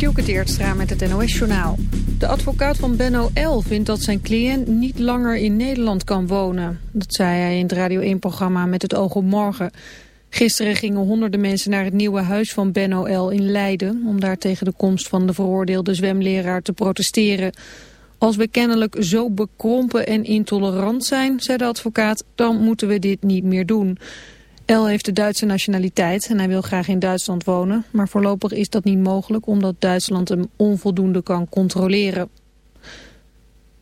Dielke Teertstra met het NOS-journaal. De advocaat van Benno L. vindt dat zijn cliënt niet langer in Nederland kan wonen. Dat zei hij in het Radio 1-programma Met het oog op morgen. Gisteren gingen honderden mensen naar het nieuwe huis van Benno L. in Leiden... om daar tegen de komst van de veroordeelde zwemleraar te protesteren. Als we kennelijk zo bekrompen en intolerant zijn, zei de advocaat... dan moeten we dit niet meer doen... El heeft de Duitse nationaliteit en hij wil graag in Duitsland wonen. Maar voorlopig is dat niet mogelijk omdat Duitsland hem onvoldoende kan controleren.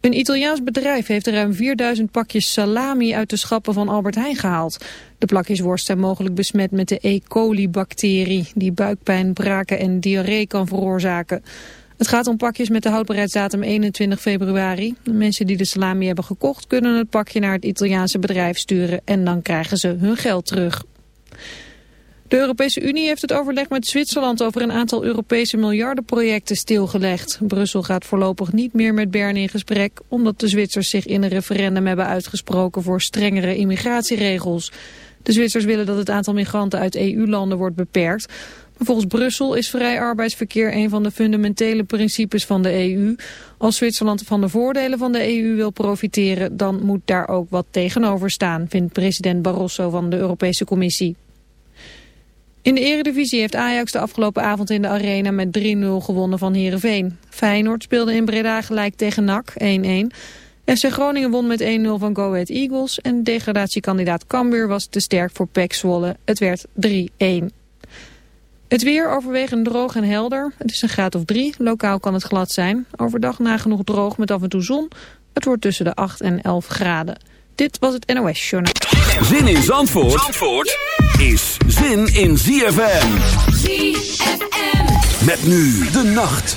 Een Italiaans bedrijf heeft ruim 4000 pakjes salami uit de schappen van Albert Heijn gehaald. De plakjesworst zijn mogelijk besmet met de E. coli-bacterie... die buikpijn, braken en diarree kan veroorzaken. Het gaat om pakjes met de houdbaarheidsdatum 21 februari. De mensen die de salami hebben gekocht kunnen het pakje naar het Italiaanse bedrijf sturen en dan krijgen ze hun geld terug. De Europese Unie heeft het overleg met Zwitserland over een aantal Europese miljardenprojecten stilgelegd. Brussel gaat voorlopig niet meer met Bern in gesprek, omdat de Zwitsers zich in een referendum hebben uitgesproken voor strengere immigratieregels. De Zwitsers willen dat het aantal migranten uit EU-landen wordt beperkt. Volgens Brussel is vrij arbeidsverkeer een van de fundamentele principes van de EU. Als Zwitserland van de voordelen van de EU wil profiteren, dan moet daar ook wat tegenover staan, vindt president Barroso van de Europese Commissie. In de eredivisie heeft Ajax de afgelopen avond in de arena met 3-0 gewonnen van Heerenveen. Feyenoord speelde in Breda gelijk tegen NAC 1-1. FC Groningen won met 1-0 van Go Ahead Eagles en degradatiekandidaat Cambuur was te sterk voor PEC Zwolle. Het werd 3-1. Het weer overwegend droog en helder. Het is een graad of drie. Lokaal kan het glad zijn. Overdag nagenoeg droog met af en toe zon. Het wordt tussen de 8 en 11 graden. Dit was het NOS Journaal. Zin in Zandvoort, Zandvoort is zin in ZFM. ZFM. Met nu de nacht.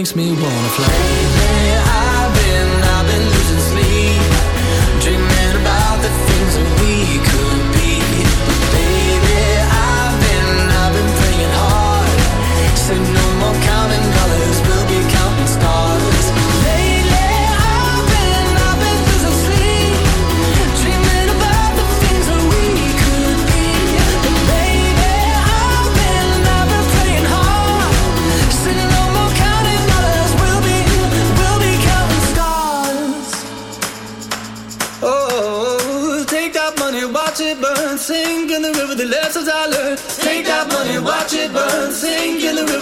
makes me wanna fly.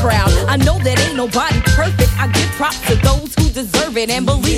Crowd. I know that ain't nobody perfect. I give props to those who deserve it. And believe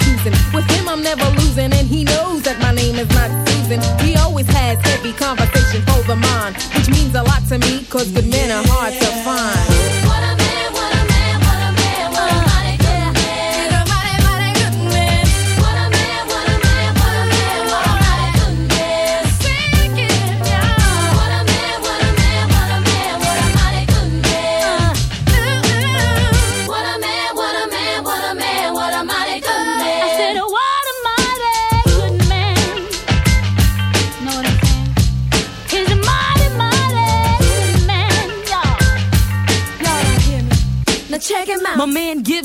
choosing. With him, I'm never losing. And he knows that my name is not Susan. He always has heavy conversation over mine, which means a lot to me, cause good men are hard to find.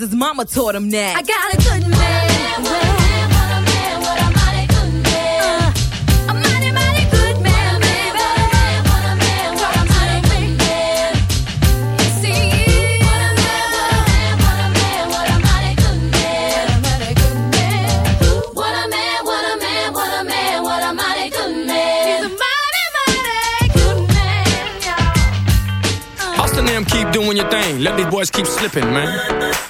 his mama taught him that. I got a good man. Well, a man, what a money could make a mighty, good man. You see? What a man! What a man! What a man! What a mighty good man, baby. Talk to me. Yes, he is. Mighty good man. He's a mighty, mighty good man, y'all. Austin them keep doing your thing. Let these boys keep slipping, man.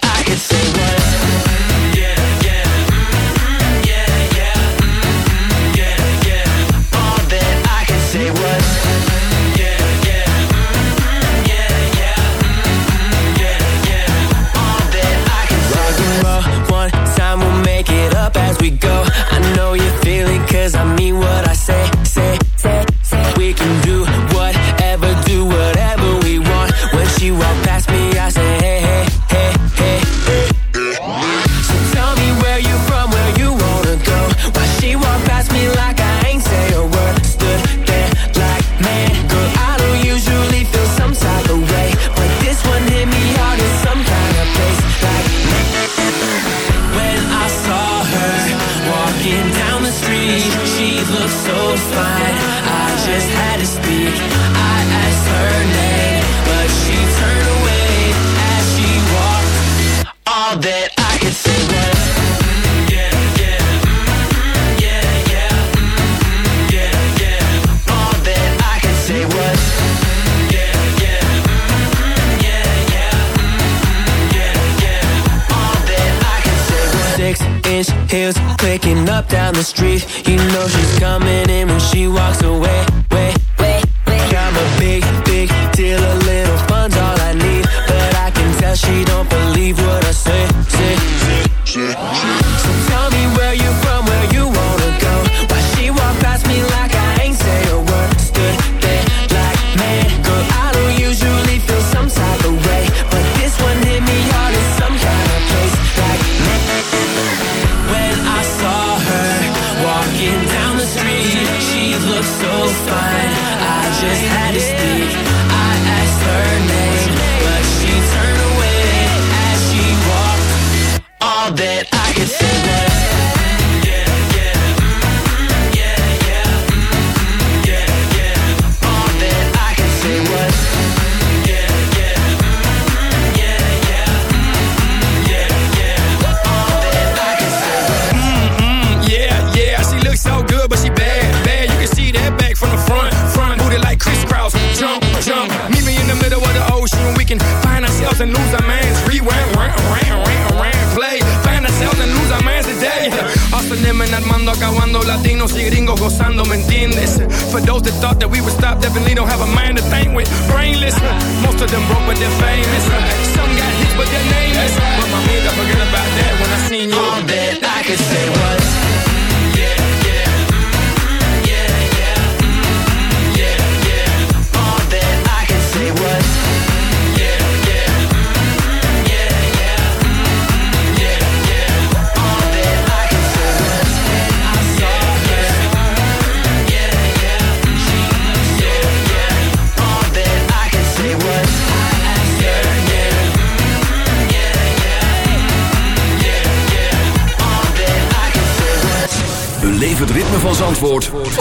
we go. I know you feel it cause I inch heels clicking up down the street. You know she's coming in when she walks away. Way, way, way. I'm a big, big deal. A little fun's all I need, but I can tell she don't believe what I say. Say, say, So tell me where you from, Austin, Armando, acabando, latinos y gringos gozando, ¿me entiendes? For those that thought that we would stop, definitely don't have a mind to think with. Brainless, most of them broke, but they're famous. Some got hits, but they're nameless. But my man, I forget about that when I seen you. All that I could say was.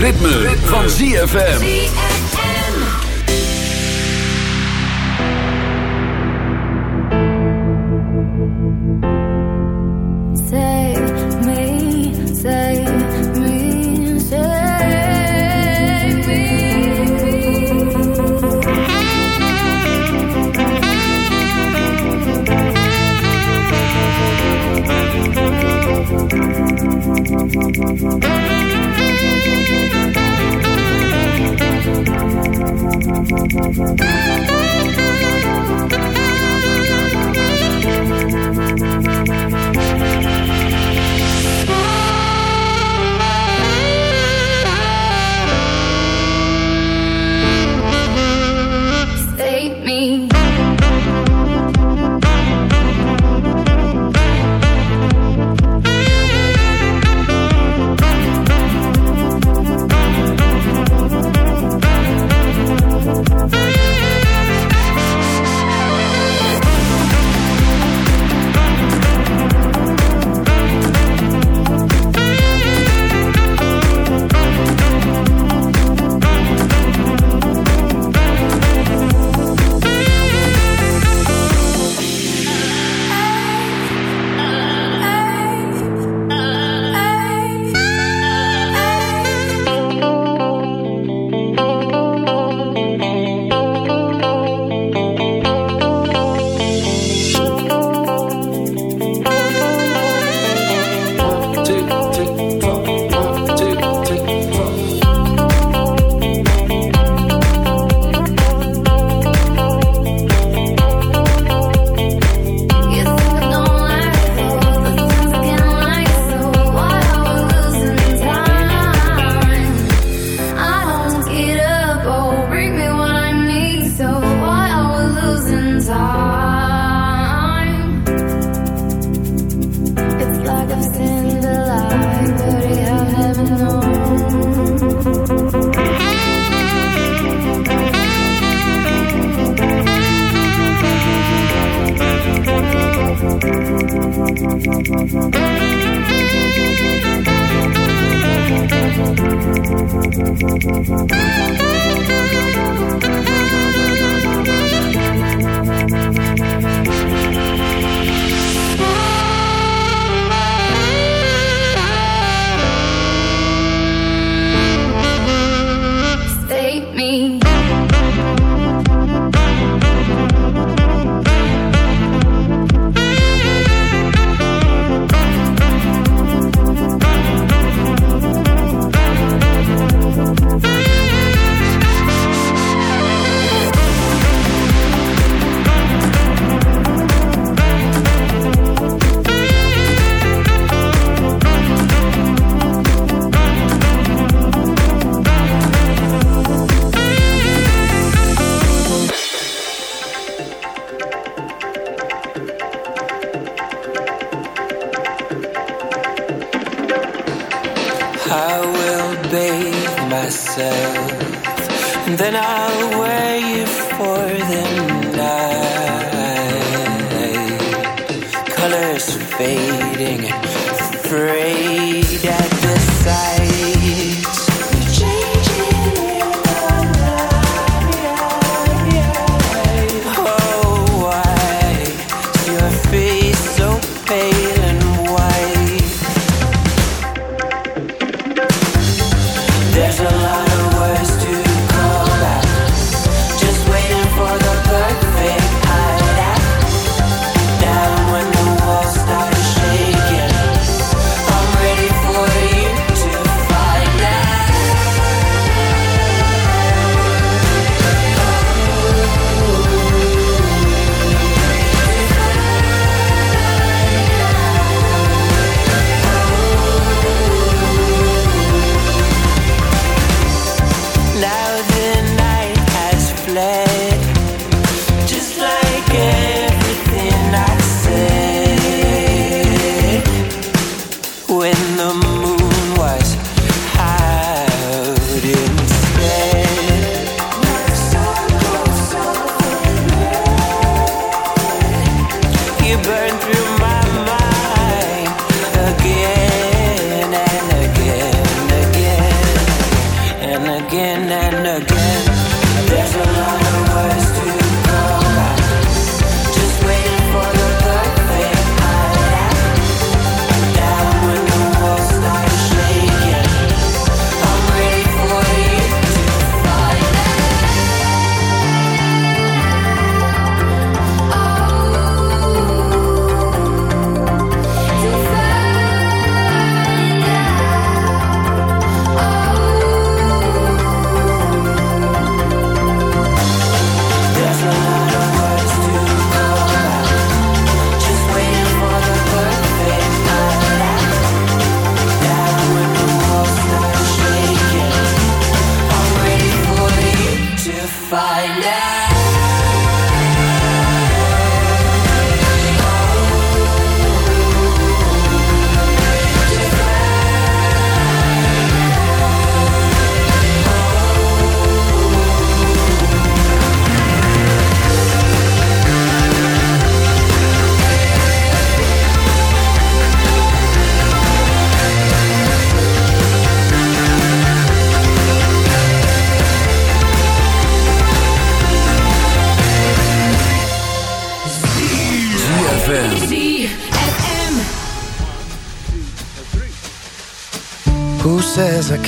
ritme, van ZFM.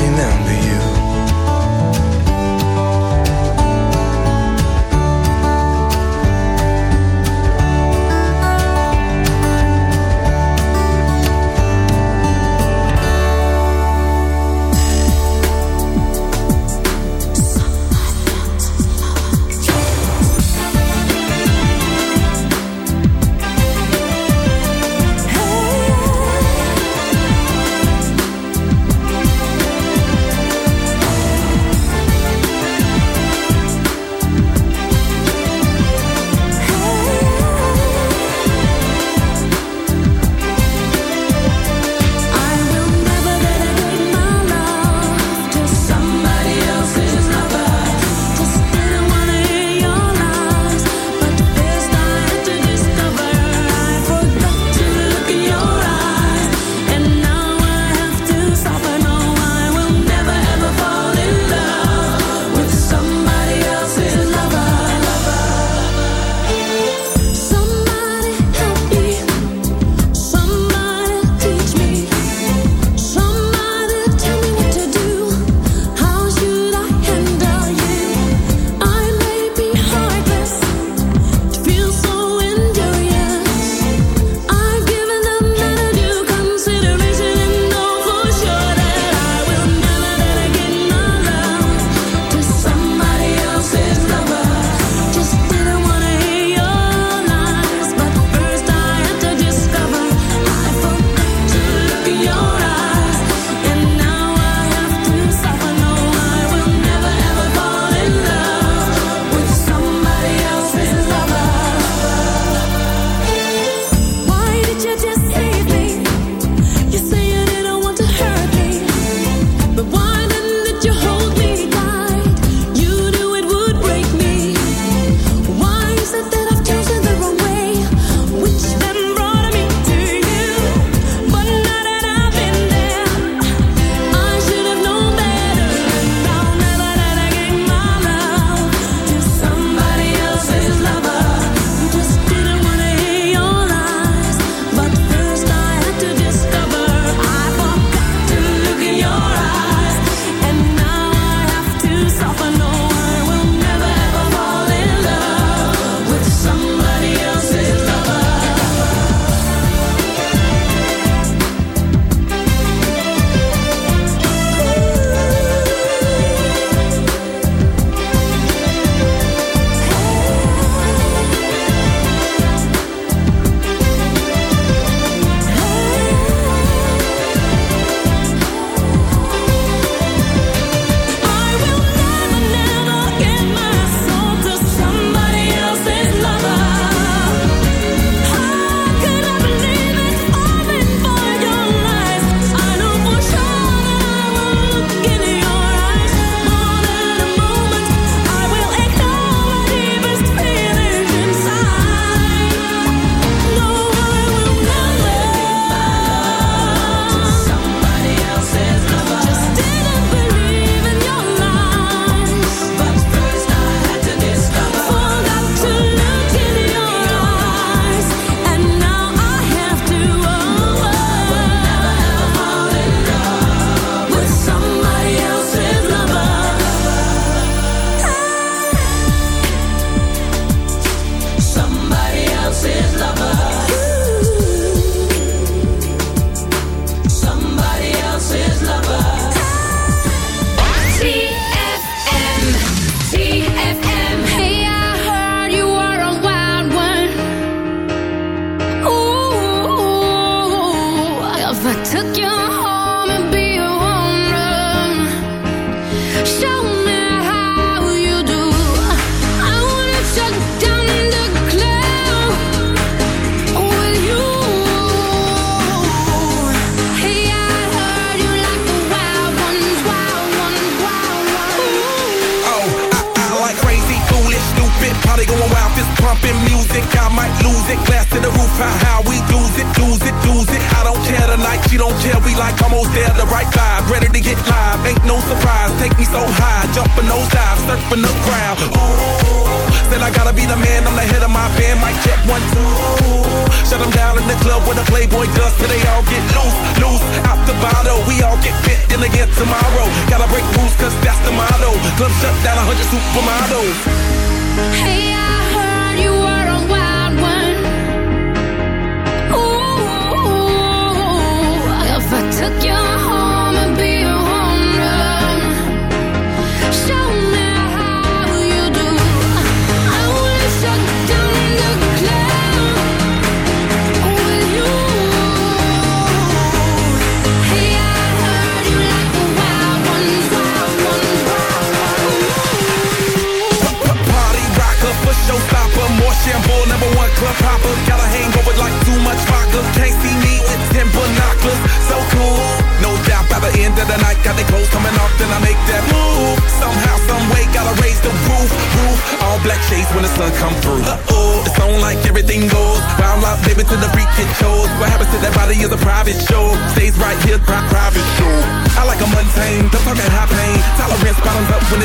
don't remember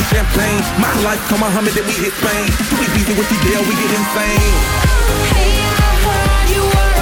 champagne. My life, come on, Muhammad, then we hit Spain. We beefing with Fidel, we get insane. Hey, I heard you were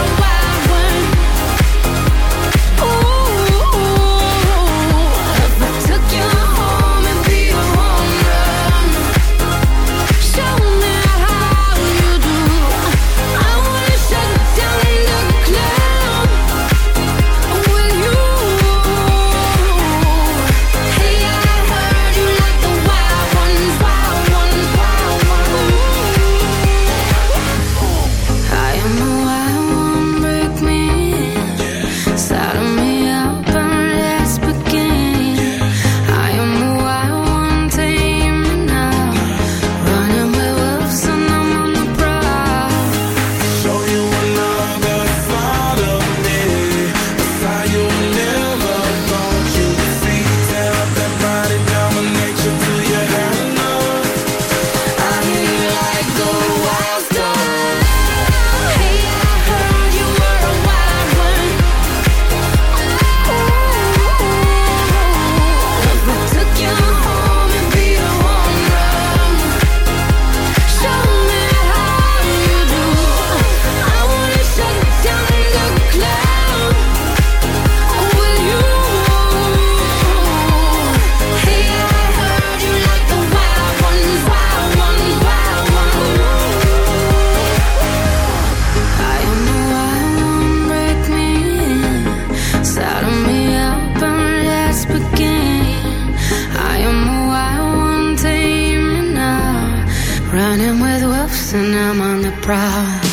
Ah.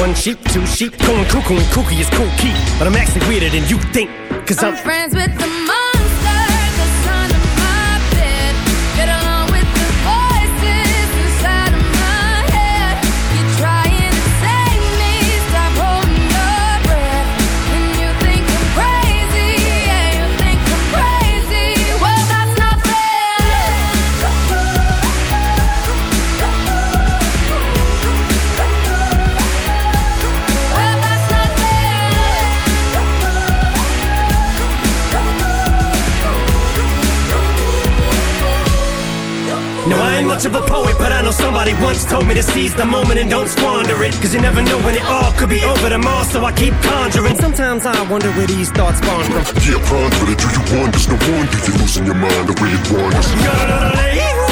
One sheep, two sheep, going cuckoo and kooky is Kool Keith. But I'm actually weirder than you think. Cause I'm, I'm friends with the monster seize the moment and don't squander it. Cause you never know when it all could be over tomorrow, so I keep conjuring. Sometimes I wonder where these thoughts spawn from. Yeah, ponder it. Do you wonder? No wonder you're losing your mind the way it wanders.